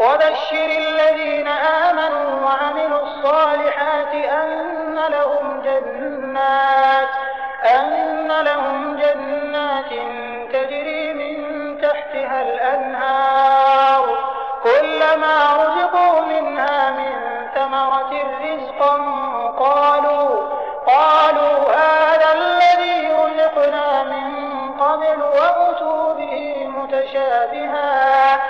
وبشر الذين آمنوا وعملوا الصالحات أن لهم جنات أن لهم جنات تجري من تحتها الأنهار. كلما رزقوا منها من ثمرة رزقا قالوا قالوا هذا الذي رزقنا من قبل وأتوا به متشابها.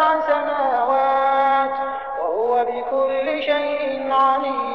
سبع سماوات وهو بكل شيء عليم.